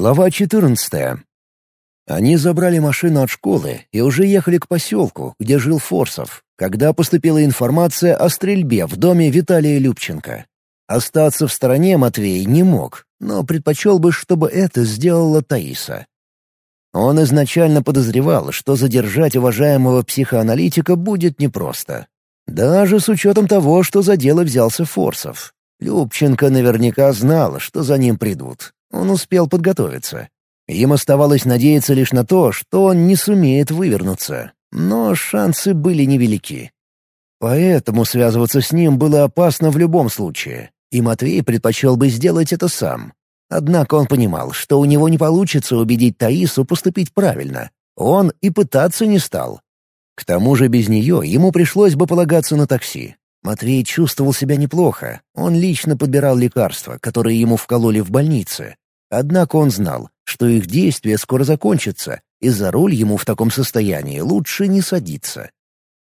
Глава 14. Они забрали машину от школы и уже ехали к поселку, где жил Форсов, когда поступила информация о стрельбе в доме Виталия Любченко. Остаться в стороне Матвей не мог, но предпочел бы, чтобы это сделала Таиса. Он изначально подозревал, что задержать уважаемого психоаналитика будет непросто. Даже с учетом того, что за дело взялся Форсов. Любченко наверняка знал, что за ним придут. Он успел подготовиться. Им оставалось надеяться лишь на то, что он не сумеет вывернуться. Но шансы были невелики. Поэтому связываться с ним было опасно в любом случае, и Матвей предпочел бы сделать это сам. Однако он понимал, что у него не получится убедить Таису поступить правильно. Он и пытаться не стал. К тому же без нее ему пришлось бы полагаться на такси. Матвей чувствовал себя неплохо. Он лично подбирал лекарства, которые ему вкололи в больнице. Однако он знал, что их действие скоро закончится, и за руль ему в таком состоянии лучше не садиться.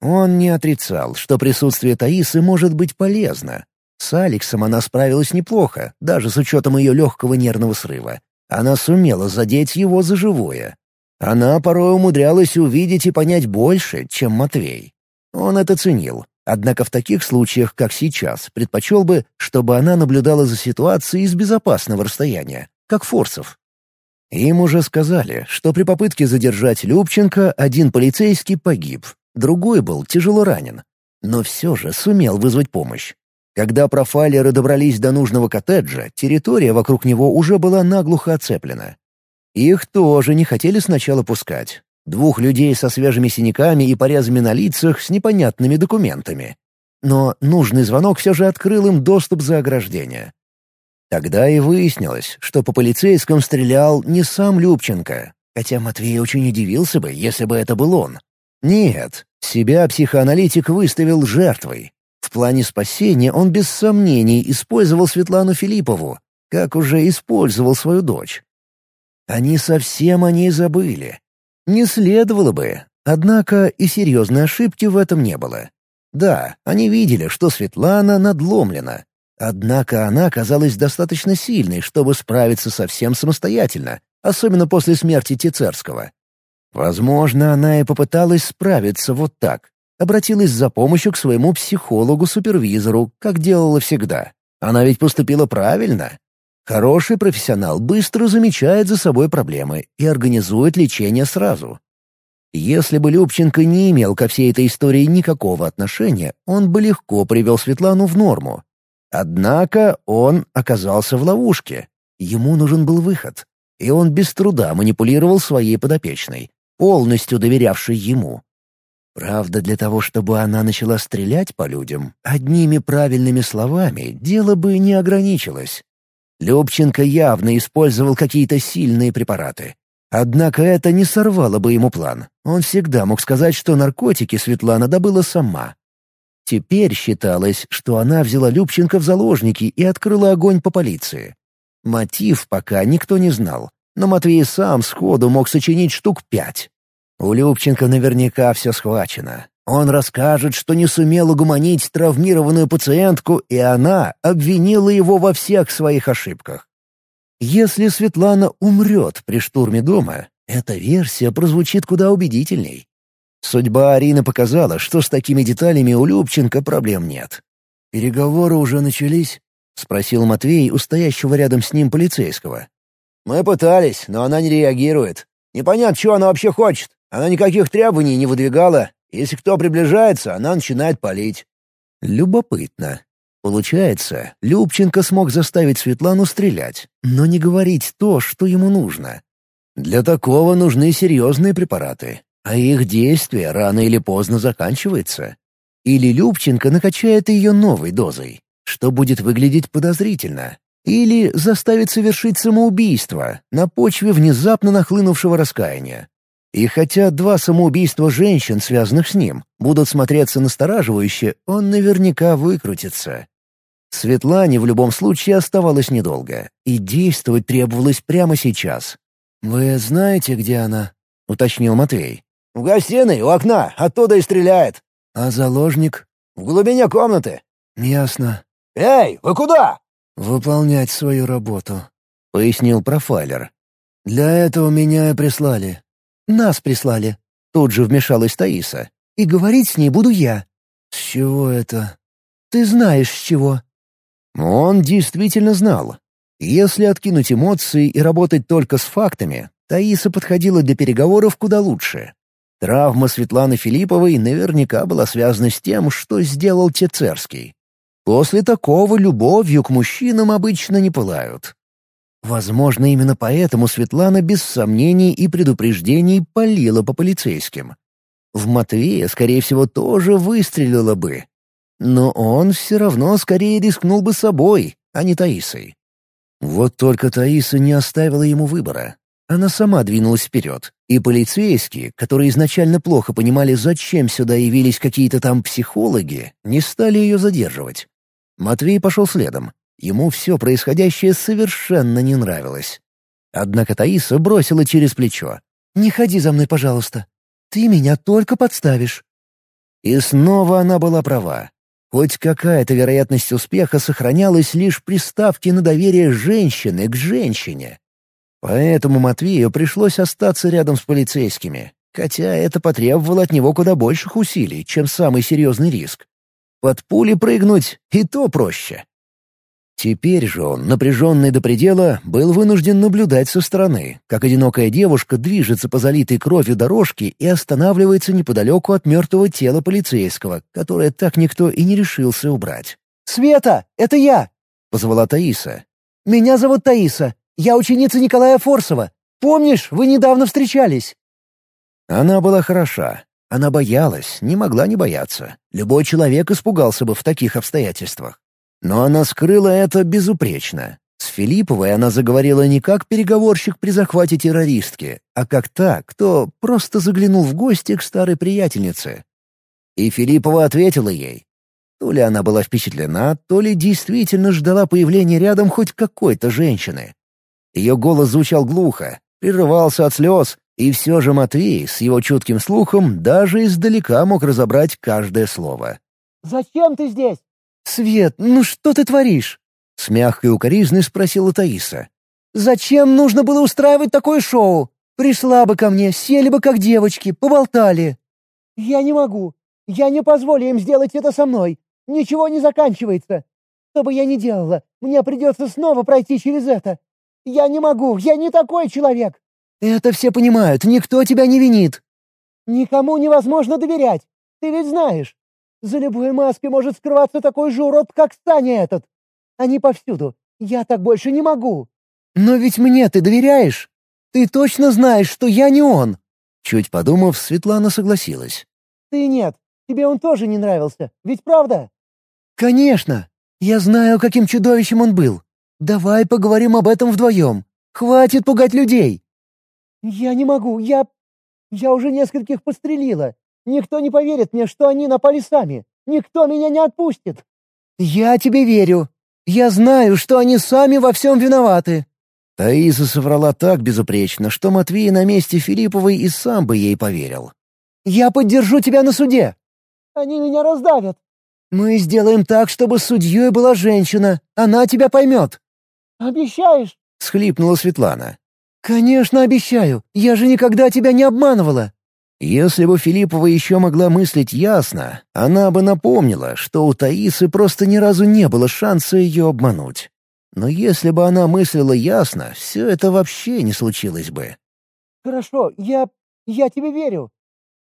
Он не отрицал, что присутствие Таисы может быть полезно. С Алексом она справилась неплохо, даже с учетом ее легкого нервного срыва. Она сумела задеть его за живое. Она порой умудрялась увидеть и понять больше, чем Матвей. Он это ценил, однако в таких случаях, как сейчас, предпочел бы, чтобы она наблюдала за ситуацией из безопасного расстояния, как Форсов. Им уже сказали, что при попытке задержать Любченко один полицейский погиб, другой был тяжело ранен, но все же сумел вызвать помощь. Когда профайлеры добрались до нужного коттеджа, территория вокруг него уже была наглухо оцеплена. Их тоже не хотели сначала пускать. Двух людей со свежими синяками и порезами на лицах с непонятными документами. Но нужный звонок все же открыл им доступ за ограждение. Тогда и выяснилось, что по полицейским стрелял не сам Любченко, хотя Матвей очень удивился бы, если бы это был он. Нет, себя психоаналитик выставил жертвой. В плане спасения он без сомнений использовал Светлану Филиппову, как уже использовал свою дочь. Они совсем о ней забыли. Не следовало бы, однако и серьезной ошибки в этом не было. Да, они видели, что Светлана надломлена, Однако она оказалась достаточно сильной, чтобы справиться совсем самостоятельно, особенно после смерти Тицерского. Возможно, она и попыталась справиться вот так. Обратилась за помощью к своему психологу-супервизору, как делала всегда. Она ведь поступила правильно. Хороший профессионал быстро замечает за собой проблемы и организует лечение сразу. Если бы Любченко не имел ко всей этой истории никакого отношения, он бы легко привел Светлану в норму, Однако он оказался в ловушке. Ему нужен был выход. И он без труда манипулировал своей подопечной, полностью доверявшей ему. Правда, для того, чтобы она начала стрелять по людям, одними правильными словами дело бы не ограничилось. Любченко явно использовал какие-то сильные препараты. Однако это не сорвало бы ему план. Он всегда мог сказать, что наркотики Светлана добыла сама. Теперь считалось, что она взяла Любченко в заложники и открыла огонь по полиции. Мотив пока никто не знал, но Матвей сам сходу мог сочинить штук пять. У Любченко наверняка все схвачено. Он расскажет, что не сумел угомонить травмированную пациентку, и она обвинила его во всех своих ошибках. Если Светлана умрет при штурме дома, эта версия прозвучит куда убедительней. Судьба Арины показала, что с такими деталями у Любченко проблем нет. «Переговоры уже начались?» — спросил Матвей у стоящего рядом с ним полицейского. «Мы пытались, но она не реагирует. Непонятно, что она вообще хочет. Она никаких требований не выдвигала. Если кто приближается, она начинает палить». «Любопытно. Получается, Любченко смог заставить Светлану стрелять, но не говорить то, что ему нужно. Для такого нужны серьезные препараты, а их действие рано или поздно заканчивается. Или Любченко накачает ее новой дозой, что будет выглядеть подозрительно. Или заставит совершить самоубийство на почве внезапно нахлынувшего раскаяния. И хотя два самоубийства женщин, связанных с ним, будут смотреться настораживающе, он наверняка выкрутится. Светлане в любом случае оставалось недолго, и действовать требовалось прямо сейчас. «Вы знаете, где она?» — уточнил Матвей. «В гостиной, у окна, оттуда и стреляет». «А заложник?» «В глубине комнаты». «Ясно». «Эй, вы куда?» «Выполнять свою работу», — пояснил профайлер. «Для этого меня и прислали». «Нас прислали», — тут же вмешалась Таиса. «И говорить с ней буду я». «С чего это?» «Ты знаешь, с чего». Он действительно знал. Если откинуть эмоции и работать только с фактами, Таиса подходила для переговоров куда лучше. Травма Светланы Филипповой наверняка была связана с тем, что сделал Тецерский. После такого любовью к мужчинам обычно не пылают. Возможно, именно поэтому Светлана без сомнений и предупреждений палила по полицейским. В Матвея, скорее всего, тоже выстрелила бы. Но он все равно скорее рискнул бы собой, а не Таисой. Вот только Таиса не оставила ему выбора. Она сама двинулась вперед, и полицейские, которые изначально плохо понимали, зачем сюда явились какие-то там психологи, не стали ее задерживать. Матвей пошел следом, Ему все происходящее совершенно не нравилось. Однако Таиса бросила через плечо. «Не ходи за мной, пожалуйста. Ты меня только подставишь». И снова она была права. Хоть какая-то вероятность успеха сохранялась лишь при ставке на доверие женщины к женщине. Поэтому Матвею пришлось остаться рядом с полицейскими, хотя это потребовало от него куда больших усилий, чем самый серьезный риск. Под пули прыгнуть и то проще. Теперь же он, напряженный до предела, был вынужден наблюдать со стороны, как одинокая девушка движется по залитой кровью дорожке и останавливается неподалеку от мертвого тела полицейского, которое так никто и не решился убрать. «Света, это я!» — позвала Таиса. «Меня зовут Таиса. Я ученица Николая Форсова. Помнишь, вы недавно встречались?» Она была хороша. Она боялась, не могла не бояться. Любой человек испугался бы в таких обстоятельствах. Но она скрыла это безупречно. С Филипповой она заговорила не как переговорщик при захвате террористки, а как та, кто просто заглянул в гости к старой приятельнице. И Филиппова ответила ей. То ли она была впечатлена, то ли действительно ждала появления рядом хоть какой-то женщины. Ее голос звучал глухо, прерывался от слез, и все же Матвей с его чутким слухом даже издалека мог разобрать каждое слово. «Зачем ты здесь?» «Свет, ну что ты творишь?» — с мягкой укоризной спросила Таиса. «Зачем нужно было устраивать такое шоу? Пришла бы ко мне, сели бы как девочки, поболтали». «Я не могу. Я не позволю им сделать это со мной. Ничего не заканчивается. Что бы я ни делала, мне придется снова пройти через это. Я не могу, я не такой человек». «Это все понимают, никто тебя не винит». «Никому невозможно доверять. Ты ведь знаешь. За любой маской может скрываться такой же урод, как Саня этот. Они повсюду. Я так больше не могу. Но ведь мне ты доверяешь? Ты точно знаешь, что я не он. Чуть подумав, Светлана согласилась. Ты нет. Тебе он тоже не нравился. Ведь правда? Конечно. Я знаю, каким чудовищем он был. Давай поговорим об этом вдвоем. Хватит пугать людей. Я не могу. Я... Я уже нескольких подстрелила. Никто не поверит мне, что они напали сами. Никто меня не отпустит». «Я тебе верю. Я знаю, что они сами во всем виноваты». Таиса соврала так безупречно, что Матвей на месте Филипповой и сам бы ей поверил. «Я поддержу тебя на суде». «Они меня раздавят». «Мы сделаем так, чтобы судьей была женщина. Она тебя поймет». «Обещаешь?» — схлипнула Светлана. «Конечно, обещаю. Я же никогда тебя не обманывала. Если бы Филиппова еще могла мыслить ясно, она бы напомнила, что у Таисы просто ни разу не было шанса ее обмануть. Но если бы она мыслила ясно, все это вообще не случилось бы. «Хорошо, я... я тебе верю».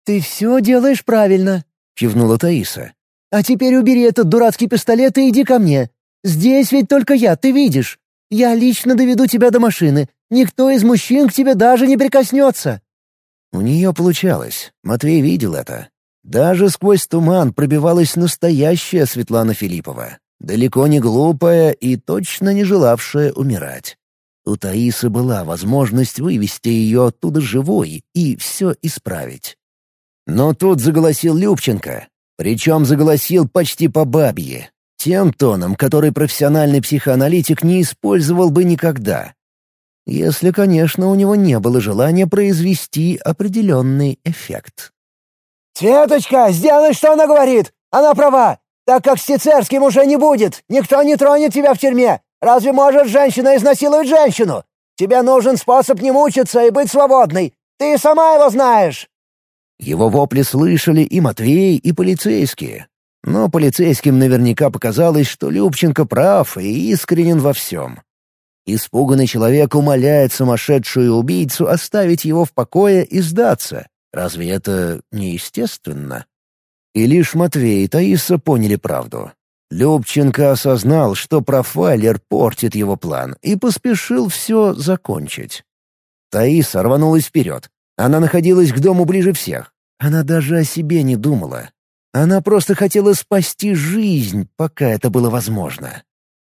«Ты все делаешь правильно», — кивнула Таиса. «А теперь убери этот дурацкий пистолет и иди ко мне. Здесь ведь только я, ты видишь. Я лично доведу тебя до машины. Никто из мужчин к тебе даже не прикоснется». У нее получалось, Матвей видел это. Даже сквозь туман пробивалась настоящая Светлана Филиппова, далеко не глупая и точно не желавшая умирать. У Таисы была возможность вывести ее оттуда живой и все исправить. Но тут заголосил Любченко, причем заголосил почти по бабье, тем тоном, который профессиональный психоаналитик не использовал бы никогда. Если, конечно, у него не было желания произвести определенный эффект. «Светочка, сделай, что она говорит! Она права! Так как с Сицерским уже не будет, никто не тронет тебя в тюрьме! Разве может женщина изнасиловать женщину? Тебе нужен способ не мучиться и быть свободной. Ты сама его знаешь!» Его вопли слышали и Матвей, и полицейские. Но полицейским наверняка показалось, что Любченко прав и искренен во всем. Испуганный человек умоляет сумасшедшую убийцу оставить его в покое и сдаться. Разве это неестественно? И лишь Матвей и Таиса поняли правду. Любченко осознал, что профайлер портит его план, и поспешил все закончить. Таиса рванулась вперед. Она находилась к дому ближе всех. Она даже о себе не думала. Она просто хотела спасти жизнь, пока это было возможно.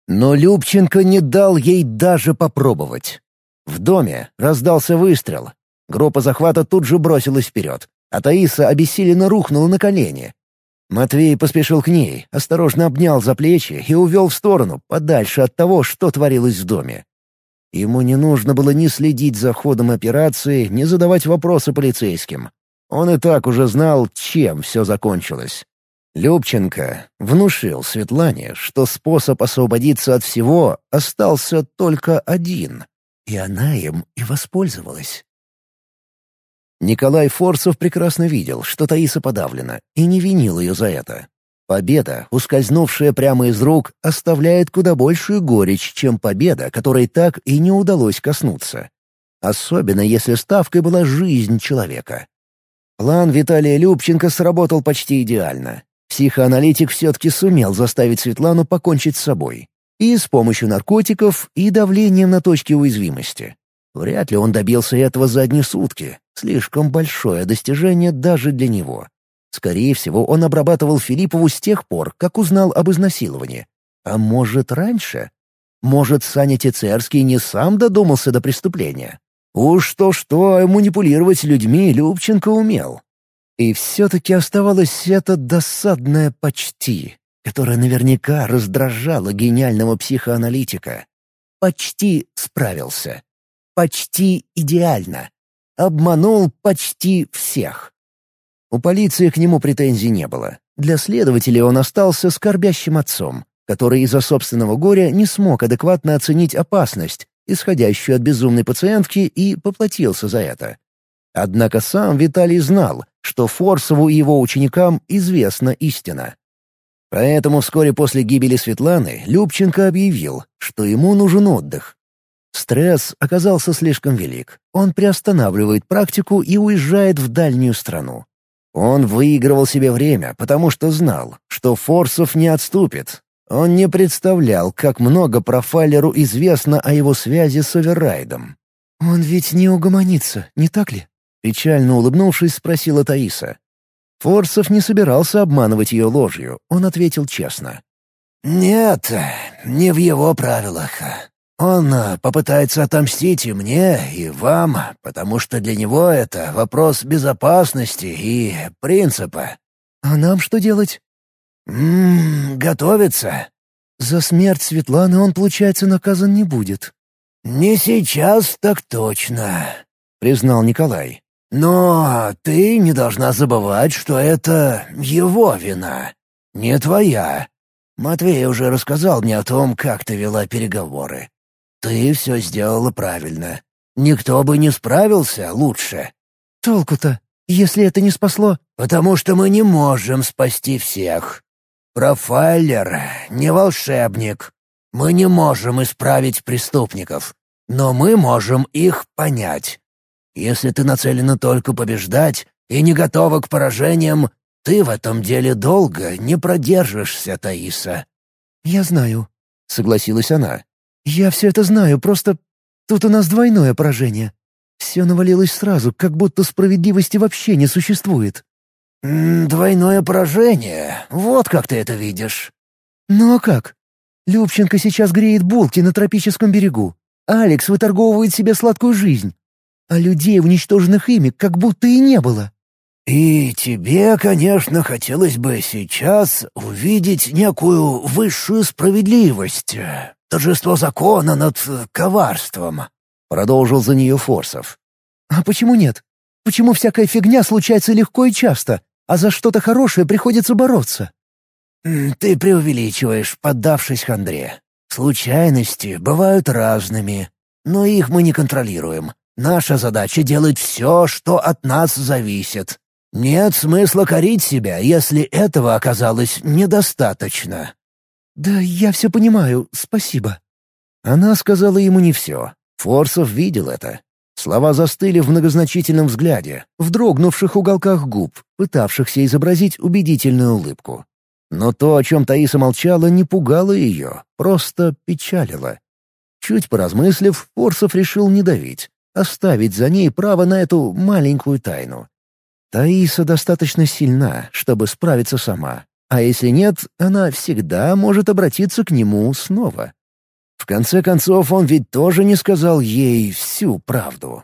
Но Любченко не дал ей даже попробовать. В доме раздался выстрел. Группа захвата тут же бросилась вперед, а Таиса обессиленно рухнула на колени. Матвей поспешил к ней, осторожно обнял за плечи и увел в сторону, подальше от того, что творилось в доме. Ему не нужно было ни следить за ходом операции, ни задавать вопросы полицейским. Он и так уже знал, чем все закончилось. Любченко внушил Светлане, что способ освободиться от всего остался только один, и она им и воспользовалась. Николай Форцев прекрасно видел, что Таиса подавлена, и не винил ее за это. Победа, ускользнувшая прямо из рук, оставляет куда большую горечь, чем победа, которой так и не удалось коснуться. Особенно если ставкой была жизнь человека. План Виталия Любченко сработал почти идеально. Психоаналитик все-таки сумел заставить Светлану покончить с собой. И с помощью наркотиков, и давлением на точки уязвимости. Вряд ли он добился этого за одни сутки. Слишком большое достижение даже для него. Скорее всего, он обрабатывал Филиппову с тех пор, как узнал об изнасиловании. А может, раньше? Может, Саня Тицерский не сам додумался до преступления? Уж то-что, манипулировать людьми Любченко умел. И все-таки оставалось это досадное «почти», которое наверняка раздражало гениального психоаналитика. Почти справился. Почти идеально. Обманул почти всех. У полиции к нему претензий не было. Для следователей он остался скорбящим отцом, который из-за собственного горя не смог адекватно оценить опасность, исходящую от безумной пациентки, и поплатился за это. Однако сам Виталий знал, что Форсову и его ученикам известна истина. Поэтому вскоре после гибели Светланы Любченко объявил, что ему нужен отдых, Стресс оказался слишком велик. Он приостанавливает практику и уезжает в дальнюю страну. Он выигрывал себе время, потому что знал, что Форсов не отступит. Он не представлял, как много профайлеру известно о его связи с Оверрайдом. «Он ведь не угомонится, не так ли?» Печально улыбнувшись, спросила Таиса. Форсов не собирался обманывать ее ложью, он ответил честно. «Нет, не в его правилах. Он э, попытается отомстить и мне, и вам, потому что для него это вопрос безопасности и принципа. А нам что делать? Ммм, готовиться. За смерть Светланы он, получается, наказан не будет. Не сейчас так точно, признал Николай. Но ты не должна забывать, что это его вина, не твоя. Матвей уже рассказал мне о том, как ты вела переговоры. «Ты все сделала правильно. Никто бы не справился лучше». «Толку-то, если это не спасло?» «Потому что мы не можем спасти всех. Профайлер — не волшебник. Мы не можем исправить преступников, но мы можем их понять. Если ты нацелена только побеждать и не готова к поражениям, ты в этом деле долго не продержишься, Таиса». «Я знаю», — согласилась она. «Я все это знаю, просто тут у нас двойное поражение. Все навалилось сразу, как будто справедливости вообще не существует». «Двойное поражение? Вот как ты это видишь». «Ну а как? Любченко сейчас греет булки на тропическом берегу. Алекс выторговывает себе сладкую жизнь. А людей, уничтоженных ими, как будто и не было». «И тебе, конечно, хотелось бы сейчас увидеть некую высшую справедливость, торжество закона над коварством», — продолжил за нее Форсов. «А почему нет? Почему всякая фигня случается легко и часто, а за что-то хорошее приходится бороться?» «Ты преувеличиваешь, поддавшись хандре. Случайности бывают разными. Но их мы не контролируем. Наша задача — делать все, что от нас зависит. Нет смысла корить себя, если этого оказалось недостаточно». «Да я все понимаю, спасибо». Она сказала ему не все. Форсов видел это. Слова застыли в многозначительном взгляде, в дрогнувших уголках губ, пытавшихся изобразить убедительную улыбку. Но то, о чем Таиса молчала, не пугало ее, просто печалило. Чуть поразмыслив, Форсов решил не давить, оставить за ней право на эту маленькую тайну. Таиса достаточно сильна, чтобы справиться сама, а если нет, она всегда может обратиться к нему снова. В конце концов, он ведь тоже не сказал ей всю правду.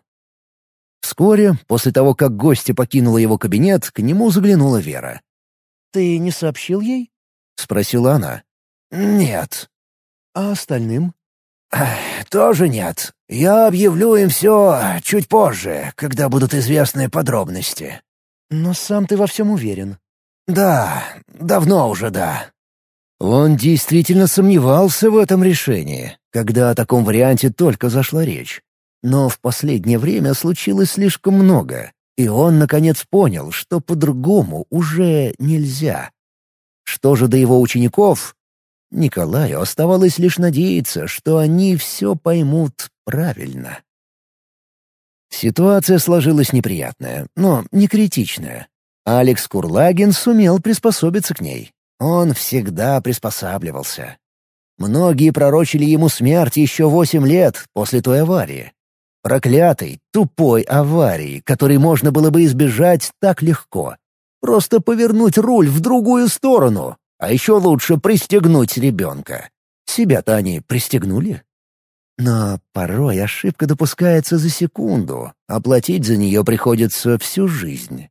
Вскоре, после того, как гостья покинула его кабинет, к нему заглянула Вера. «Ты не сообщил ей?» — спросила она. «Нет». «А остальным?» «Тоже нет. Я объявлю им все чуть позже, когда будут известны подробности». «Но сам ты во всем уверен?» «Да, давно уже да». Он действительно сомневался в этом решении, когда о таком варианте только зашла речь. Но в последнее время случилось слишком много, и он, наконец, понял, что по-другому уже нельзя. Что же до его учеников? Николаю оставалось лишь надеяться, что они все поймут правильно. Ситуация сложилась неприятная, но не критичная. Алекс Курлагин сумел приспособиться к ней. Он всегда приспосабливался. Многие пророчили ему смерть еще восемь лет после той аварии. Проклятой, тупой аварии, которой можно было бы избежать так легко. Просто повернуть руль в другую сторону, а еще лучше пристегнуть ребенка. Себя-то они пристегнули. Но порой ошибка допускается за секунду, а платить за нее приходится всю жизнь.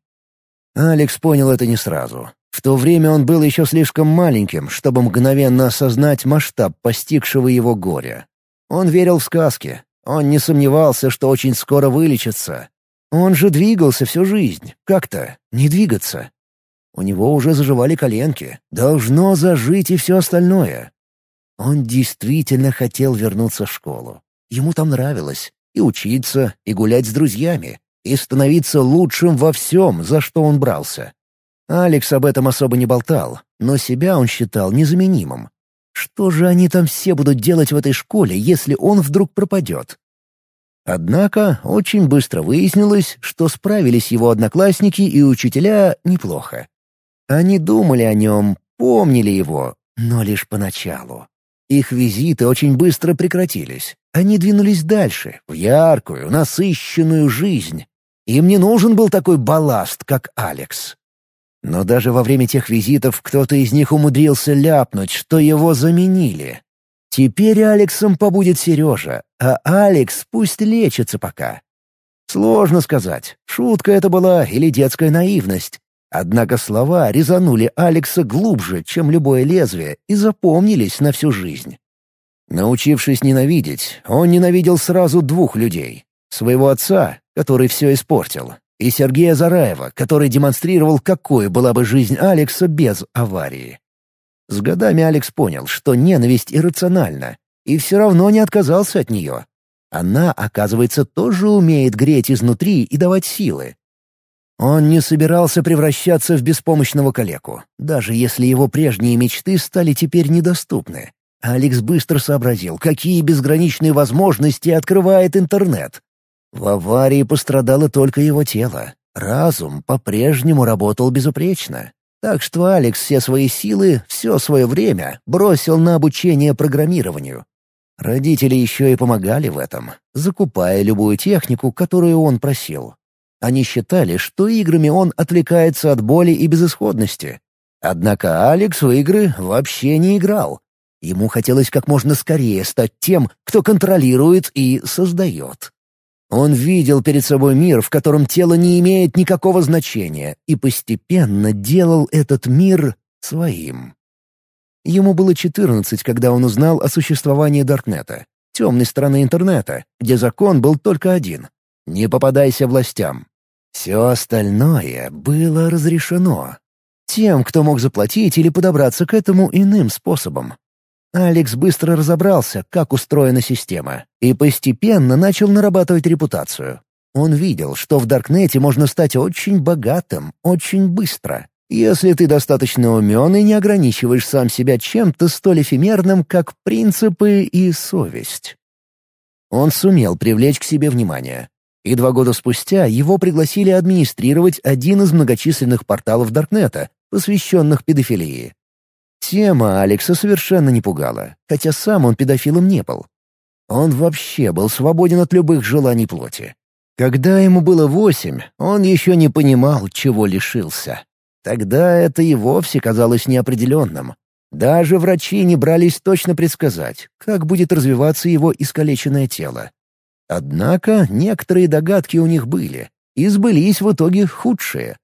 Алекс понял это не сразу. В то время он был еще слишком маленьким, чтобы мгновенно осознать масштаб постигшего его горя. Он верил в сказки, он не сомневался, что очень скоро вылечится. Он же двигался всю жизнь. Как-то не двигаться. У него уже заживали коленки. Должно зажить и все остальное. Он действительно хотел вернуться в школу. Ему там нравилось. И учиться, и гулять с друзьями, и становиться лучшим во всем, за что он брался. Алекс об этом особо не болтал, но себя он считал незаменимым. Что же они там все будут делать в этой школе, если он вдруг пропадет? Однако очень быстро выяснилось, что справились его одноклассники и учителя неплохо. Они думали о нем, помнили его, но лишь поначалу. Их визиты очень быстро прекратились. Они двинулись дальше, в яркую, насыщенную жизнь. Им не нужен был такой балласт, как Алекс. Но даже во время тех визитов кто-то из них умудрился ляпнуть, что его заменили. Теперь Алексом побудет Сережа, а Алекс пусть лечится пока. Сложно сказать, шутка это была или детская наивность. Однако слова резанули Алекса глубже, чем любое лезвие, и запомнились на всю жизнь. Научившись ненавидеть, он ненавидел сразу двух людей. Своего отца, который все испортил, и Сергея Зараева, который демонстрировал, какой была бы жизнь Алекса без аварии. С годами Алекс понял, что ненависть иррациональна, и все равно не отказался от нее. Она, оказывается, тоже умеет греть изнутри и давать силы. Он не собирался превращаться в беспомощного калеку, даже если его прежние мечты стали теперь недоступны. Алекс быстро сообразил, какие безграничные возможности открывает интернет, в аварии пострадало только его тело. Разум по-прежнему работал безупречно. Так что Алекс все свои силы, все свое время бросил на обучение программированию. Родители еще и помогали в этом, закупая любую технику, которую он просил. Они считали, что играми он отвлекается от боли и безысходности. Однако Алекс в игры вообще не играл. Ему хотелось как можно скорее стать тем, кто контролирует и создает. Он видел перед собой мир, в котором тело не имеет никакого значения, и постепенно делал этот мир своим. Ему было 14, когда он узнал о существовании Даркнета, темной стороны интернета, где закон был только один — не попадайся властям. Все остальное было разрешено. Тем, кто мог заплатить или подобраться к этому иным способом. Алекс быстро разобрался, как устроена система, и постепенно начал нарабатывать репутацию. Он видел, что в Даркнете можно стать очень богатым, очень быстро, если ты достаточно умен и не ограничиваешь сам себя чем-то столь эфемерным, как принципы и совесть. Он сумел привлечь к себе внимание. И два года спустя его пригласили администрировать один из многочисленных порталов Даркнета, посвященных педофилии. Тема Алекса совершенно не пугала, хотя сам он педофилом не был. Он вообще был свободен от любых желаний плоти. Когда ему было восемь, он еще не понимал, чего лишился. Тогда это и вовсе казалось неопределенным. Даже врачи не брались точно предсказать, как будет развиваться его искалеченное тело. Однако некоторые догадки у них были, и сбылись в итоге худшие.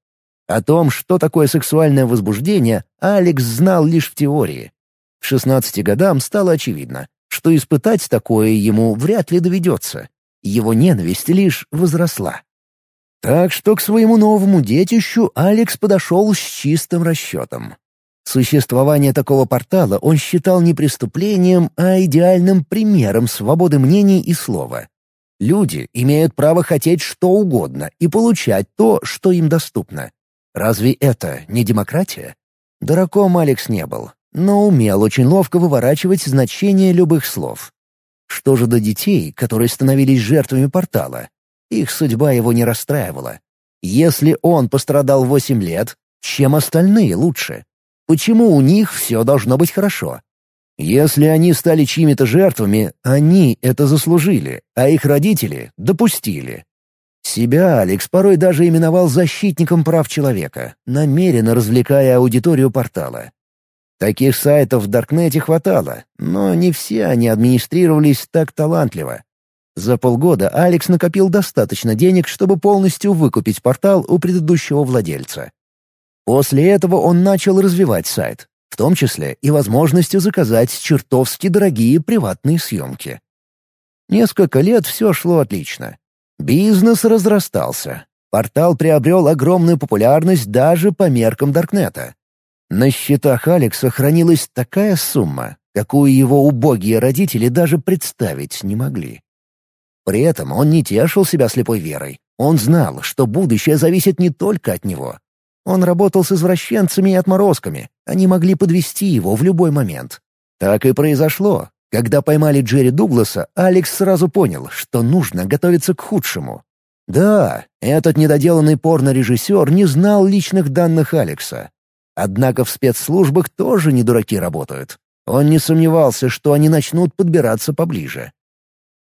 О том, что такое сексуальное возбуждение, Алекс знал лишь в теории. К 16 годам стало очевидно, что испытать такое ему вряд ли доведется. Его ненависть лишь возросла. Так что к своему новому детищу Алекс подошел с чистым расчетом. Существование такого портала он считал не преступлением, а идеальным примером свободы мнений и слова. Люди имеют право хотеть что угодно и получать то, что им доступно. Разве это не демократия? Дураком Алекс не был, но умел очень ловко выворачивать значение любых слов. Что же до детей, которые становились жертвами портала? Их судьба его не расстраивала. Если он пострадал восемь лет, чем остальные лучше? Почему у них все должно быть хорошо? Если они стали чьими-то жертвами, они это заслужили, а их родители допустили. Себя Алекс порой даже именовал защитником прав человека, намеренно развлекая аудиторию портала. Таких сайтов в Даркнете хватало, но не все они администрировались так талантливо. За полгода Алекс накопил достаточно денег, чтобы полностью выкупить портал у предыдущего владельца. После этого он начал развивать сайт, в том числе и возможностью заказать чертовски дорогие приватные съемки. Несколько лет все шло отлично. Бизнес разрастался. Портал приобрел огромную популярность даже по меркам Даркнета. На счетах Алекса хранилась такая сумма, какую его убогие родители даже представить не могли. При этом он не тешил себя слепой верой. Он знал, что будущее зависит не только от него. Он работал с извращенцами и отморозками. Они могли подвести его в любой момент. Так и произошло, когда поймали Джерри Дугласа, Алекс сразу понял, что нужно готовиться к худшему. Да, этот недоделанный порно-режиссер не знал личных данных Алекса. Однако в спецслужбах тоже не дураки работают. Он не сомневался, что они начнут подбираться поближе.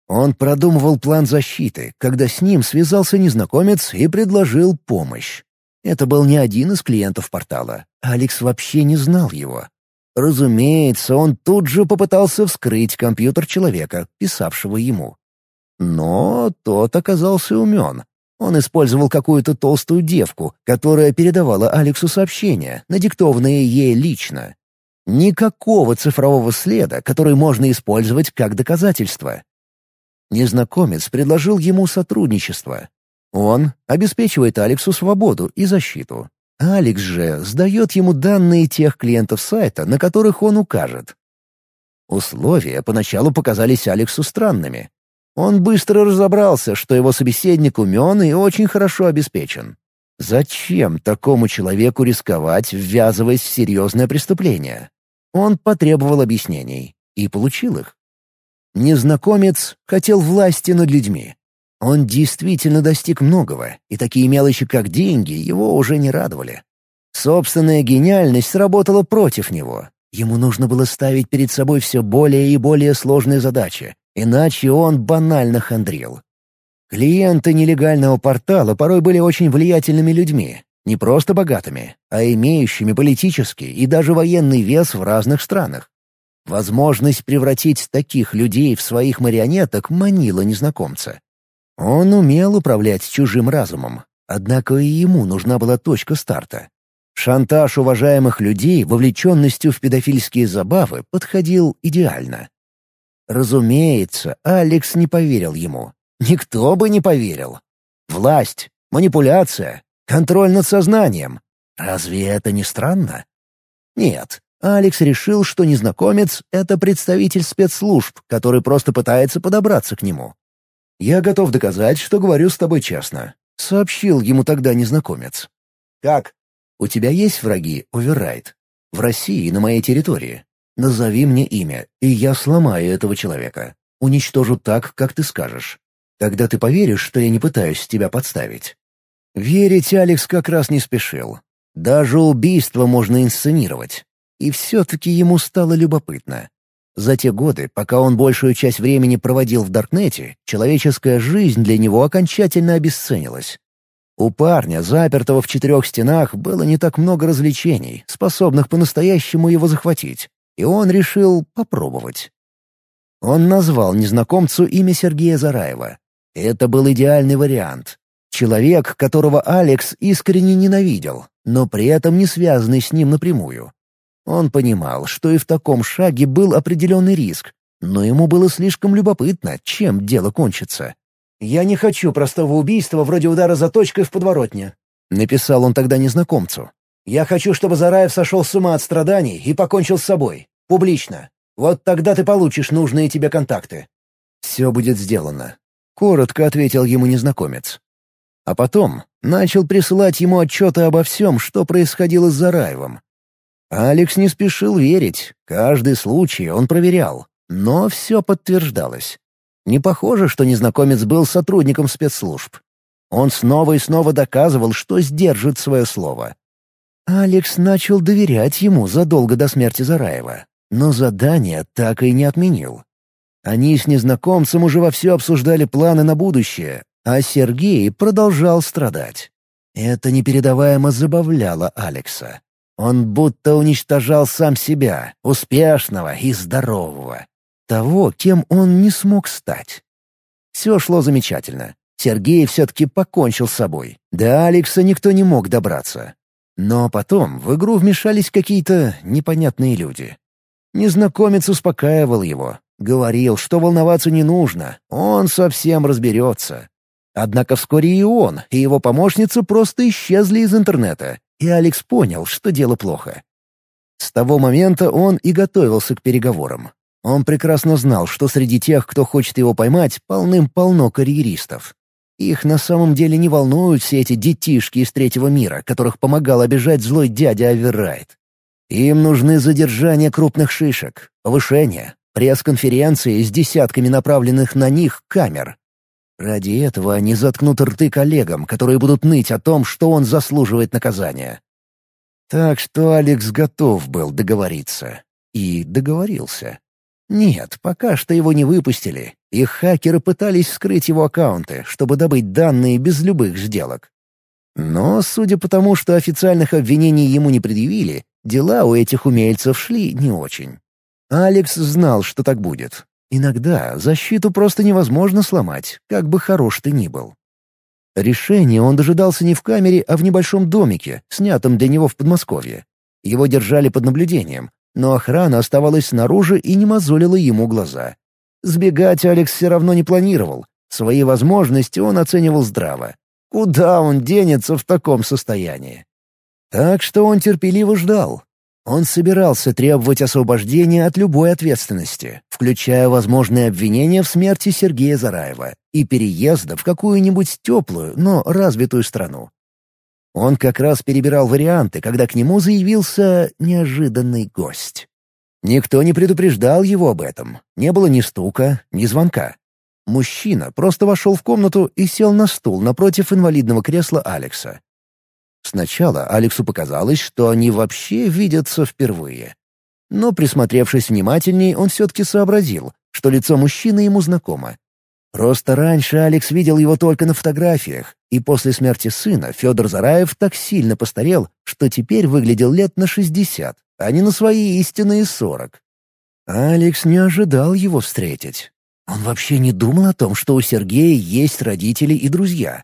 Он продумывал план защиты, когда с ним связался незнакомец и предложил помощь. Это был не один из клиентов портала. Алекс вообще не знал его. Разумеется, он тут же попытался вскрыть компьютер человека, писавшего ему. Но тот оказался умен. Он использовал какую-то толстую девку, которая передавала Алексу сообщения, надиктованные ей лично. Никакого цифрового следа, который можно использовать как доказательство. Незнакомец предложил ему сотрудничество. Он обеспечивает Алексу свободу и защиту. Алекс же сдает ему данные тех клиентов сайта, на которых он укажет. Условия поначалу показались Алексу странными. Он быстро разобрался, что его собеседник умен и очень хорошо обеспечен. Зачем такому человеку рисковать, ввязываясь в серьезное преступление? Он потребовал объяснений и получил их. Незнакомец хотел власти над людьми. Он действительно достиг многого, и такие мелочи, как деньги, его уже не радовали. Собственная гениальность сработала против него. Ему нужно было ставить перед собой все более и более сложные задачи, иначе он банально хандрил. Клиенты нелегального портала порой были очень влиятельными людьми, не просто богатыми, а имеющими политический и даже военный вес в разных странах. Возможность превратить таких людей в своих марионеток манила незнакомца. Он умел управлять чужим разумом, однако и ему нужна была точка старта. Шантаж уважаемых людей вовлеченностью в педофильские забавы подходил идеально. Разумеется, Алекс не поверил ему. Никто бы не поверил. Власть, манипуляция, контроль над сознанием. Разве это не странно? Нет, Алекс решил, что незнакомец — это представитель спецслужб, который просто пытается подобраться к нему. «Я готов доказать, что говорю с тобой честно», — сообщил ему тогда незнакомец. «Как?» «У тебя есть враги, Оверрайт? В России, на моей территории. Назови мне имя, и я сломаю этого человека. Уничтожу так, как ты скажешь. Тогда ты поверишь, что я не пытаюсь тебя подставить». Верить Алекс как раз не спешил. Даже убийство можно инсценировать. И все-таки ему стало любопытно. За те годы, пока он большую часть времени проводил в Даркнете, человеческая жизнь для него окончательно обесценилась. У парня, запертого в четырех стенах, было не так много развлечений, способных по-настоящему его захватить, и он решил попробовать. Он назвал незнакомцу имя Сергея Зараева. Это был идеальный вариант. Человек, которого Алекс искренне ненавидел, но при этом не связанный с ним напрямую. Он понимал, что и в таком шаге был определенный риск, но ему было слишком любопытно, чем дело кончится. «Я не хочу простого убийства вроде удара заточкой в подворотне», — написал он тогда незнакомцу. «Я хочу, чтобы Зараев сошел с ума от страданий и покончил с собой. Публично. Вот тогда ты получишь нужные тебе контакты». «Все будет сделано», — коротко ответил ему незнакомец. А потом начал присылать ему отчеты обо всем, что происходило с Зараевым. Алекс не спешил верить, каждый случай он проверял, но все подтверждалось. Не похоже, что незнакомец был сотрудником спецслужб. Он снова и снова доказывал, что сдержит свое слово. Алекс начал доверять ему задолго до смерти Зараева, но задание так и не отменил. Они с незнакомцем уже вовсю обсуждали планы на будущее, а Сергей продолжал страдать. Это непередаваемо забавляло Алекса. Он будто уничтожал сам себя, успешного и здорового. Того, кем он не смог стать. Все шло замечательно. Сергей все-таки покончил с собой. До Алекса никто не мог добраться. Но потом в игру вмешались какие-то непонятные люди. Незнакомец успокаивал его, говорил, что волноваться не нужно, он совсем разберется. Однако вскоре и он, и его помощница просто исчезли из интернета, и Алекс понял, что дело плохо. С того момента он и готовился к переговорам. Он прекрасно знал, что среди тех, кто хочет его поймать, полным-полно карьеристов. Их на самом деле не волнуют все эти детишки из третьего мира, которых помогал обижать злой дядя Аверрайт. Им нужны задержания крупных шишек, повышение, пресс-конференции с десятками направленных на них камер, Ради этого они заткнут рты коллегам, которые будут ныть о том, что он заслуживает наказания. Так что Алекс готов был договориться. И договорился. Нет, пока что его не выпустили. Их хакеры пытались скрыть его аккаунты, чтобы добыть данные без любых сделок. Но, судя по тому, что официальных обвинений ему не предъявили, дела у этих умельцев шли не очень. Алекс знал, что так будет, Иногда защиту просто невозможно сломать, как бы хорош ты ни был. Решение он дожидался не в камере, а в небольшом домике, снятом для него в Подмосковье. Его держали под наблюдением, но охрана оставалась снаружи и не мозолила ему глаза. Сбегать Алекс все равно не планировал. Свои возможности он оценивал здраво. Куда он денется в таком состоянии? Так что он терпеливо ждал, он собирался требовать освобождения от любой ответственности, включая возможные обвинения в смерти Сергея Зараева и переезда в какую-нибудь теплую, но развитую страну. Он как раз перебирал варианты, когда к нему заявился неожиданный гость. Никто не предупреждал его об этом. Не было ни стука, ни звонка. Мужчина просто вошел в комнату и сел на стул напротив инвалидного кресла Алекса. Сначала Алексу показалось, что они вообще видятся впервые. Но, присмотревшись внимательней, он все-таки сообразил, что лицо мужчины ему знакомо. Просто раньше Алекс видел его только на фотографиях, и после смерти сына Федор Зараев так сильно постарел, что теперь выглядел лет на 60, а не на свои истинные 40. Алекс не ожидал его встретить. Он вообще не думал о том, что у Сергея есть родители и друзья.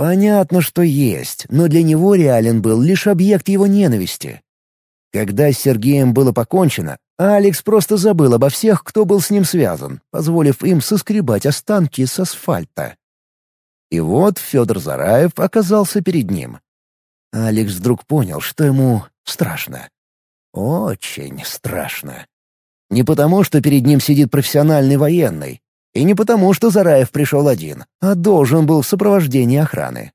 Понятно, что есть, но для него реален был лишь объект его ненависти. Когда с Сергеем было покончено, Алекс просто забыл обо всех, кто был с ним связан, позволив им соскребать останки с асфальта. И вот Федор Зараев оказался перед ним. Алекс вдруг понял, что ему страшно. Очень страшно. Не потому, что перед ним сидит профессиональный военный, и не потому, что Зараев пришел один, а должен был в сопровождении охраны.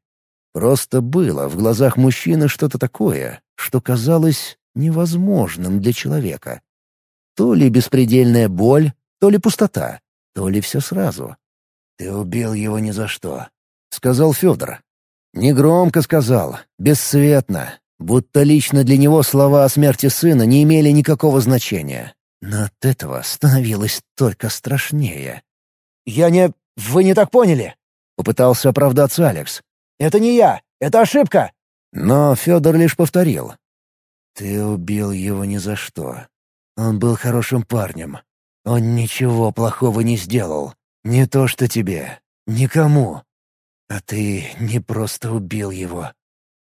Просто было в глазах мужчины что-то такое, что казалось невозможным для человека. То ли беспредельная боль, то ли пустота, то ли все сразу. «Ты убил его ни за что», — сказал Федор. Негромко сказал, бесцветно, будто лично для него слова о смерти сына не имели никакого значения. Но от этого становилось только страшнее. «Я не... Вы не так поняли?» — попытался оправдаться Алекс. «Это не я! Это ошибка!» Но Федор лишь повторил. «Ты убил его ни за что. Он был хорошим парнем. Он ничего плохого не сделал. Не то что тебе. Никому. А ты не просто убил его.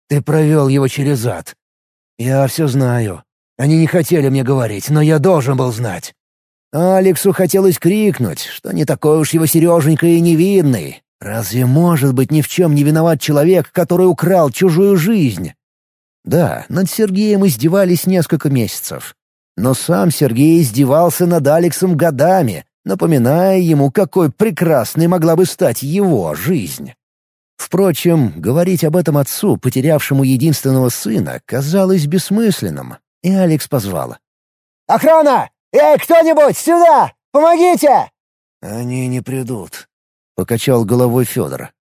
Ты провел его через ад. Я все знаю. Они не хотели мне говорить, но я должен был знать. Алексу хотелось крикнуть, что не такой уж его Сереженька и невинный. Разве может быть ни в чем не виноват человек, который украл чужую жизнь? Да, над Сергеем издевались несколько месяцев. Но сам Сергей издевался над Алексом годами, напоминая ему, какой прекрасной могла бы стать его жизнь. Впрочем, говорить об этом отцу, потерявшему единственного сына, казалось бессмысленным, и Алекс позвал. «Охрана! Эй, кто-нибудь, сюда! Помогите!» «Они не придут», — покачал головой Федор.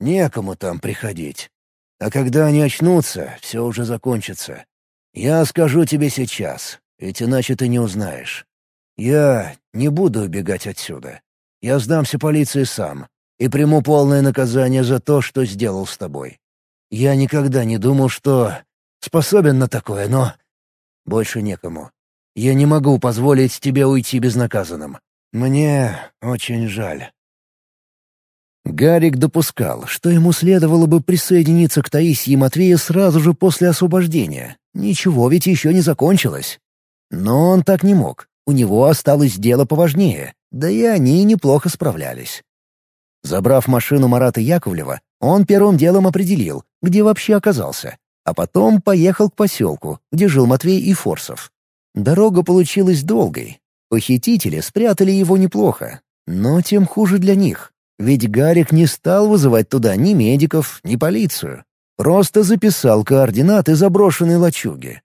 «Некому там приходить. А когда они очнутся, все уже закончится. Я скажу тебе сейчас, ведь иначе ты не узнаешь. Я не буду убегать отсюда. Я сдамся полиции сам и приму полное наказание за то, что сделал с тобой. Я никогда не думал, что способен на такое, но больше некому. Я не могу позволить тебе уйти безнаказанным. Мне очень жаль». Гарик допускал, что ему следовало бы присоединиться к Таисии и Матвею сразу же после освобождения. Ничего ведь еще не закончилось. Но он так не мог. У него осталось дело поважнее, да и они неплохо справлялись. Забрав машину Марата Яковлева, он первым делом определил, где вообще оказался, а потом поехал к поселку, где жил Матвей и Форсов. Дорога получилась долгой. Похитители спрятали его неплохо, но тем хуже для них, ведь Гарик не стал вызывать туда ни медиков, ни полицию. Просто записал координаты заброшенной лачуги.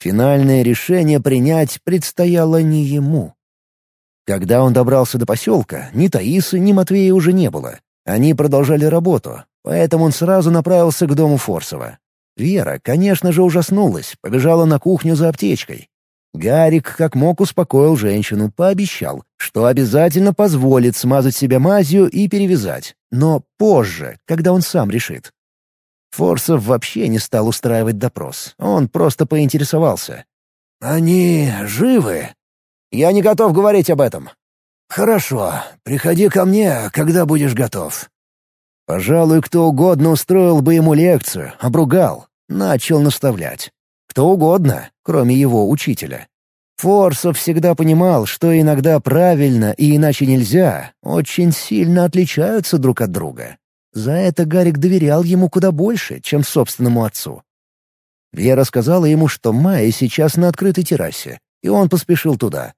Финальное решение принять предстояло не ему. Когда он добрался до поселка, ни Таисы, ни Матвея уже не было. Они продолжали работу, поэтому он сразу направился к дому Форсова. Вера, конечно же, ужаснулась, побежала на кухню за аптечкой. Гарик как мог успокоил женщину, пообещал, что обязательно позволит смазать себя мазью и перевязать, но позже, когда он сам решит. Форсов вообще не стал устраивать допрос. Он просто поинтересовался. «Они живы?» «Я не готов говорить об этом». «Хорошо. Приходи ко мне, когда будешь готов». Пожалуй, кто угодно устроил бы ему лекцию, обругал, начал наставлять. Кто угодно, кроме его учителя. Форсов всегда понимал, что иногда правильно и иначе нельзя, очень сильно отличаются друг от друга. За это Гарик доверял ему куда больше, чем собственному отцу. Вера сказала ему, что Майя сейчас на открытой террасе, и он поспешил туда.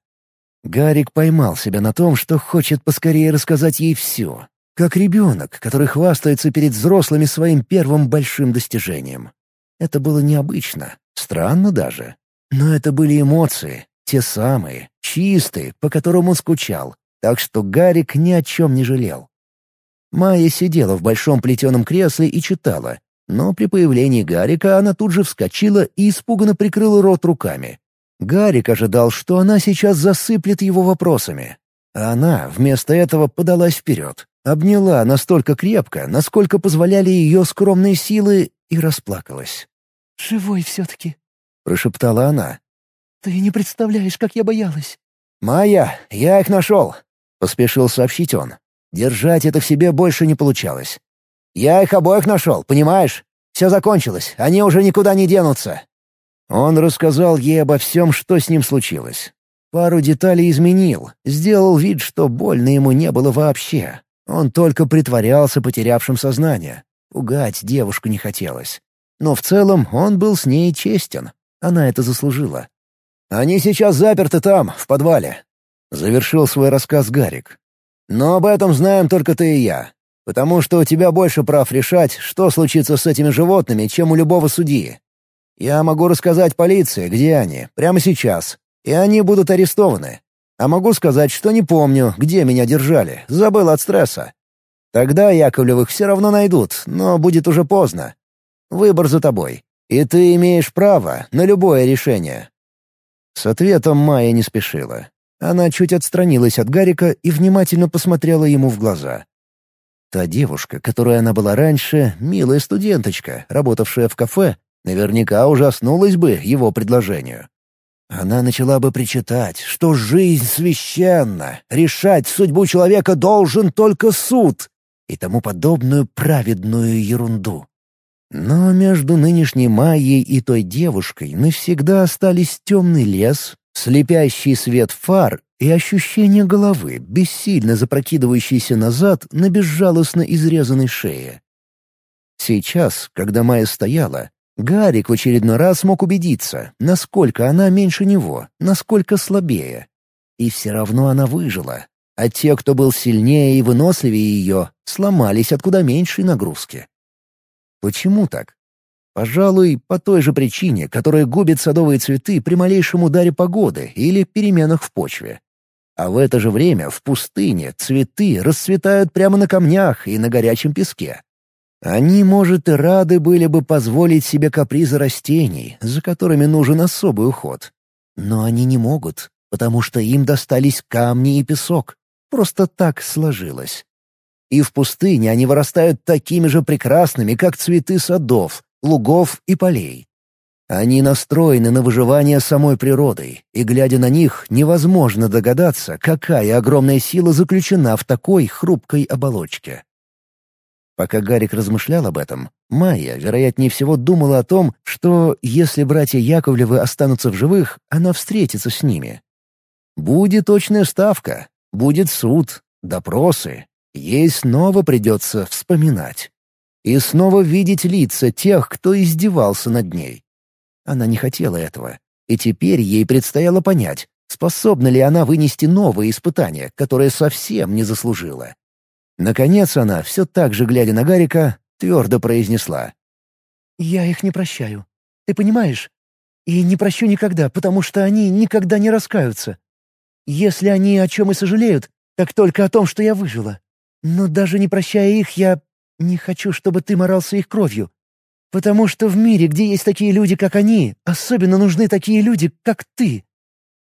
Гарик поймал себя на том, что хочет поскорее рассказать ей все, как ребенок, который хвастается перед взрослыми своим первым большим достижением. Это было необычно, странно даже. Но это были эмоции, те самые, чистые, по которым он скучал, так что Гарик ни о чем не жалел. Майя сидела в большом плетеном кресле и читала, но при появлении Гарика она тут же вскочила и испуганно прикрыла рот руками. Гарик ожидал, что она сейчас засыплет его вопросами. А она вместо этого подалась вперед, обняла настолько крепко, насколько позволяли ее скромные силы, и расплакалась. «Живой все-таки», — прошептала она. «Ты не представляешь, как я боялась». «Майя, я их нашел», — поспешил сообщить он. Держать это в себе больше не получалось. «Я их обоих нашел, понимаешь? Все закончилось, они уже никуда не денутся». Он рассказал ей обо всем, что с ним случилось. Пару деталей изменил, сделал вид, что больно ему не было вообще. Он только притворялся потерявшим сознание. Пугать девушку не хотелось. Но в целом он был с ней честен. Она это заслужила. Они сейчас заперты там, в подвале», — завершил свой рассказ Гарик. «Но об этом знаем только ты и я, потому что у тебя больше прав решать, что случится с этими животными, чем у любого судьи. Я могу рассказать полиции, где они, прямо сейчас, и они будут арестованы. А могу сказать, что не помню, где меня держали, забыл от стресса. Тогда Яковлевых все равно найдут, но будет уже поздно. Выбор за тобой, и ты имеешь право на любое решение». С ответом Майя не спешила. Она чуть отстранилась от Гарика и внимательно посмотрела ему в глаза. Та девушка, которой она была раньше, милая студенточка, работавшая в кафе, наверняка ужаснулась бы его предложению. Она начала бы причитать, что жизнь священна, решать судьбу человека должен только суд и тому подобную праведную ерунду. Но между нынешней Майей и той девушкой навсегда остались темный лес, слепящий свет фар и ощущение головы, бессильно запрокидывающейся назад на безжалостно изрезанной шее. Сейчас, когда Майя стояла, Гарик в очередной раз мог убедиться, насколько она меньше него, насколько слабее. И все равно она выжила, а те, кто был сильнее и выносливее ее, сломались от куда меньшей нагрузки. Почему так? Пожалуй, по той же причине, которая губит садовые цветы при малейшем ударе погоды или переменах в почве. А в это же время в пустыне цветы расцветают прямо на камнях и на горячем песке. Они, может, и рады были бы позволить себе капризы растений, за которыми нужен особый уход. Но они не могут, потому что им достались камни и песок. Просто так сложилось. И в пустыне они вырастают такими же прекрасными, как цветы садов, лугов и полей. Они настроены на выживание самой природой, и, глядя на них, невозможно догадаться, какая огромная сила заключена в такой хрупкой оболочке. Пока Гарик размышлял об этом, Майя, вероятнее всего, думала о том, что, если братья Яковлевы останутся в живых, она встретится с ними. Будет точная ставка, будет суд, допросы. Ей снова придется вспоминать. И снова видеть лица тех, кто издевался над ней. Она не хотела этого, и теперь ей предстояло понять, способна ли она вынести новые испытания, которые совсем не заслужила. Наконец она, все так же глядя на Гарика, твердо произнесла. «Я их не прощаю. Ты понимаешь? И не прощу никогда, потому что они никогда не раскаются. Если они о чем и сожалеют, так только о том, что я выжила. Но даже не прощая их, я не хочу, чтобы ты морался их кровью. Потому что в мире, где есть такие люди, как они, особенно нужны такие люди, как ты.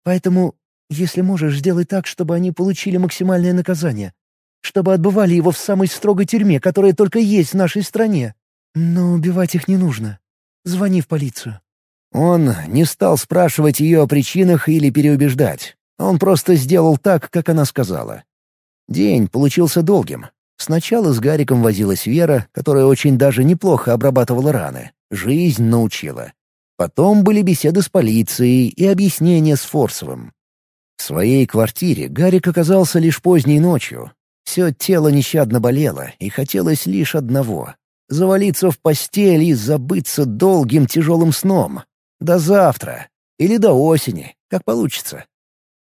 Поэтому, если можешь, сделай так, чтобы они получили максимальное наказание чтобы отбывали его в самой строгой тюрьме, которая только есть в нашей стране. Но убивать их не нужно. Звони в полицию». Он не стал спрашивать ее о причинах или переубеждать. Он просто сделал так, как она сказала. День получился долгим. Сначала с Гариком возилась Вера, которая очень даже неплохо обрабатывала раны. Жизнь научила. Потом были беседы с полицией и объяснения с Форсовым. В своей квартире Гарик оказался лишь поздней ночью, все тело нещадно болело, и хотелось лишь одного — завалиться в постель и забыться долгим тяжелым сном. До завтра. Или до осени, как получится.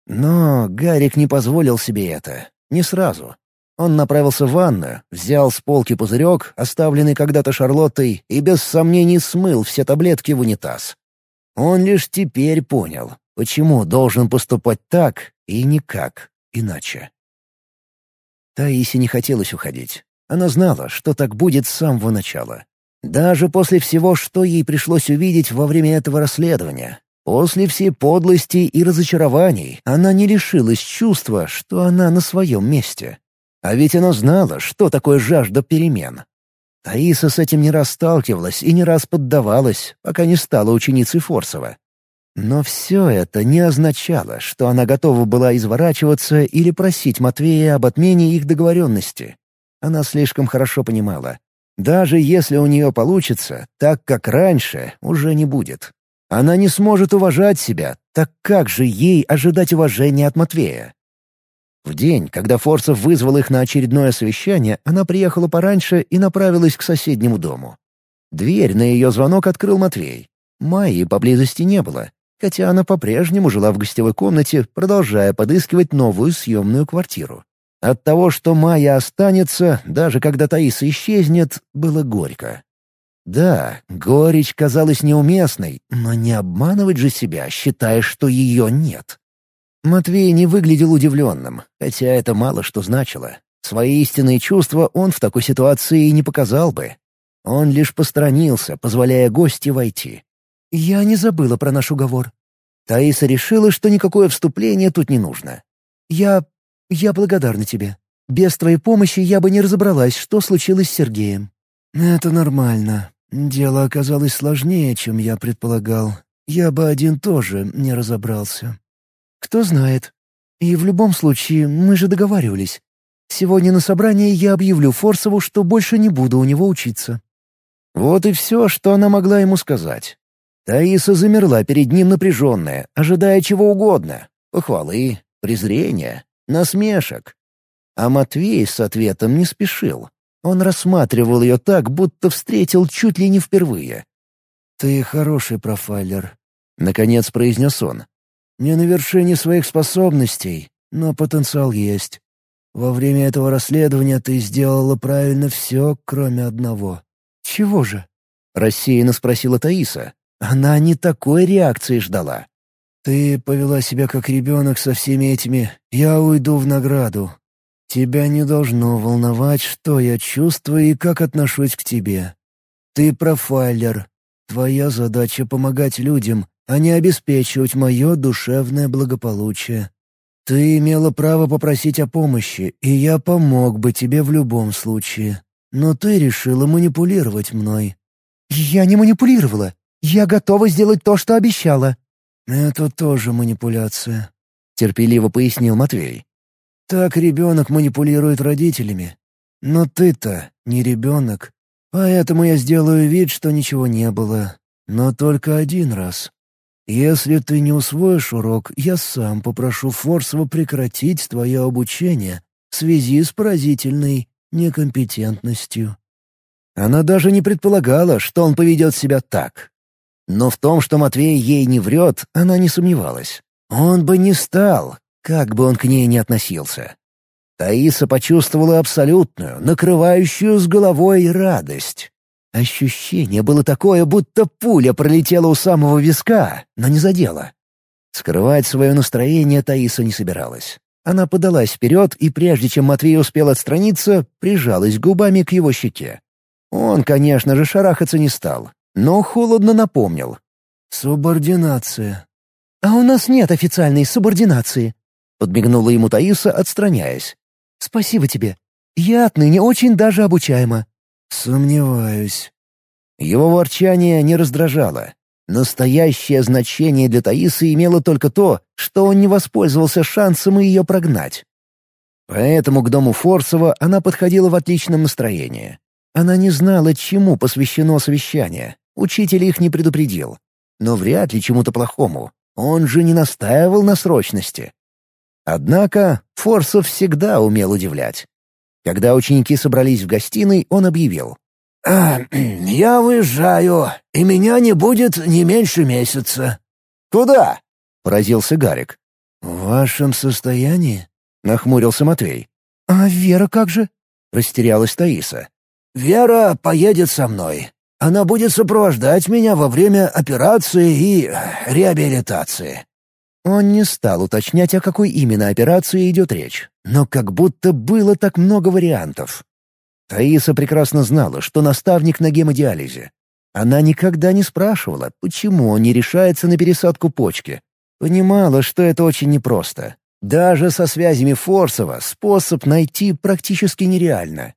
Но Гарик не позволил себе это. Не сразу. Он направился в ванную, взял с полки пузырек, оставленный когда-то Шарлоттой, и без сомнений смыл все таблетки в унитаз. Он лишь теперь понял, почему должен поступать так и никак иначе. Таисе не хотелось уходить. Она знала, что так будет с самого начала. Даже после всего, что ей пришлось увидеть во время этого расследования, после всей подлости и разочарований, она не лишилась чувства, что она на своем месте. А ведь она знала, что такое жажда перемен. Таиса с этим не раз сталкивалась и не раз поддавалась, пока не стала ученицей Форсова. Но все это не означало, что она готова была изворачиваться или просить Матвея об отмене их договоренности. Она слишком хорошо понимала. Даже если у нее получится, так как раньше, уже не будет. Она не сможет уважать себя, так как же ей ожидать уважения от Матвея? В день, когда Форцев вызвал их на очередное совещание, она приехала пораньше и направилась к соседнему дому. Дверь на ее звонок открыл Матвей. Майи поблизости не было, хотя она по-прежнему жила в гостевой комнате, продолжая подыскивать новую съемную квартиру. От того, что Майя останется, даже когда Таиса исчезнет, было горько. Да, горечь казалась неуместной, но не обманывать же себя, считая, что ее нет. Матвей не выглядел удивленным, хотя это мало что значило. Свои истинные чувства он в такой ситуации и не показал бы. Он лишь посторонился, позволяя гости войти. «Я не забыла про наш уговор». Таиса решила, что никакое вступление тут не нужно. «Я... я благодарна тебе. Без твоей помощи я бы не разобралась, что случилось с Сергеем». «Это нормально. Дело оказалось сложнее, чем я предполагал. Я бы один тоже не разобрался». «Кто знает. И в любом случае, мы же договаривались. Сегодня на собрании я объявлю Форсову, что больше не буду у него учиться». Вот и все, что она могла ему сказать. Таиса замерла перед ним напряженная, ожидая чего угодно — похвалы, презрения, насмешек. А Матвей с ответом не спешил. Он рассматривал ее так, будто встретил чуть ли не впервые. «Ты хороший профайлер», — наконец произнес он. «Не на вершине своих способностей, но потенциал есть. Во время этого расследования ты сделала правильно все, кроме одного». «Чего же?» — рассеянно спросила Таиса. Она не такой реакции ждала. «Ты повела себя как ребенок со всеми этими «я уйду в награду». Тебя не должно волновать, что я чувствую и как отношусь к тебе. Ты профайлер. Твоя задача — помогать людям, а не обеспечивать мое душевное благополучие. Ты имела право попросить о помощи, и я помог бы тебе в любом случае. Но ты решила манипулировать мной». «Я не манипулировала. Я готова сделать то, что обещала». «Это тоже манипуляция», — терпеливо пояснил Матвей. «Так ребенок манипулирует родителями. Но ты-то не ребенок, поэтому я сделаю вид, что ничего не было. Но только один раз. Если ты не усвоишь урок, я сам попрошу Форсова прекратить твое обучение в связи с поразительной некомпетентностью». Она даже не предполагала, что он поведет себя так. Но в том, что Матвей ей не врет, она не сомневалась. Он бы не стал, как бы он к ней не относился. Таиса почувствовала абсолютную, накрывающую с головой радость. Ощущение было такое, будто пуля пролетела у самого виска, но не задела. Скрывать свое настроение Таиса не собиралась. Она подалась вперед, и прежде чем Матвей успел отстраниться, прижалась губами к его щеке. Он, конечно же, шарахаться не стал, но холодно напомнил. «Субординация». «А у нас нет официальной субординации», — подмигнула ему Таиса, отстраняясь. «Спасибо тебе. Я отныне очень даже обучаема. «Сомневаюсь». Его ворчание не раздражало. Настоящее значение для Таисы имело только то, что он не воспользовался шансом ее прогнать. Поэтому к дому Форсова она подходила в отличном настроении. Она не знала, чему посвящено совещание. Учитель их не предупредил. Но вряд ли чему-то плохому. Он же не настаивал на срочности. Однако Форсов всегда умел удивлять. Когда ученики собрались в гостиной, он объявил. «А, «Я выезжаю, и меня не будет не меньше месяца». «Куда?» — поразился Гарик. «В вашем состоянии?» — нахмурился Матвей. «А Вера как же?» — растерялась Таиса. «Вера поедет со мной. Она будет сопровождать меня во время операции и реабилитации. Он не стал уточнять, о какой именно операции идет речь, но как будто было так много вариантов. Таиса прекрасно знала, что наставник на гемодиализе. Она никогда не спрашивала, почему он не решается на пересадку почки. Понимала, что это очень непросто. Даже со связями Форсова способ найти практически нереально.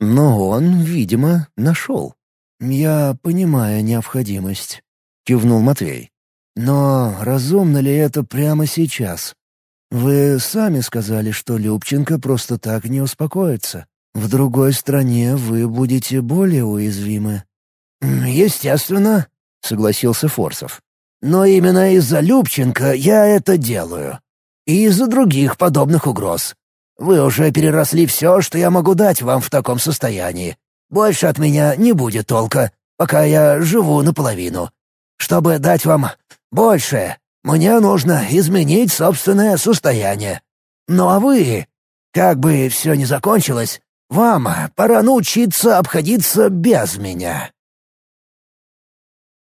Но он, видимо, нашел. «Я понимаю необходимость», — кивнул Матвей. Но разумно ли это прямо сейчас? Вы сами сказали, что Любченко просто так не успокоится. В другой стране вы будете более уязвимы». «Естественно», — согласился Форсов. «Но именно из-за Любченко я это делаю. И из-за других подобных угроз. Вы уже переросли все, что я могу дать вам в таком состоянии. Больше от меня не будет толка, пока я живу наполовину. Чтобы дать вам Больше. Мне нужно изменить собственное состояние. Ну а вы, как бы все ни закончилось, вам пора научиться обходиться без меня».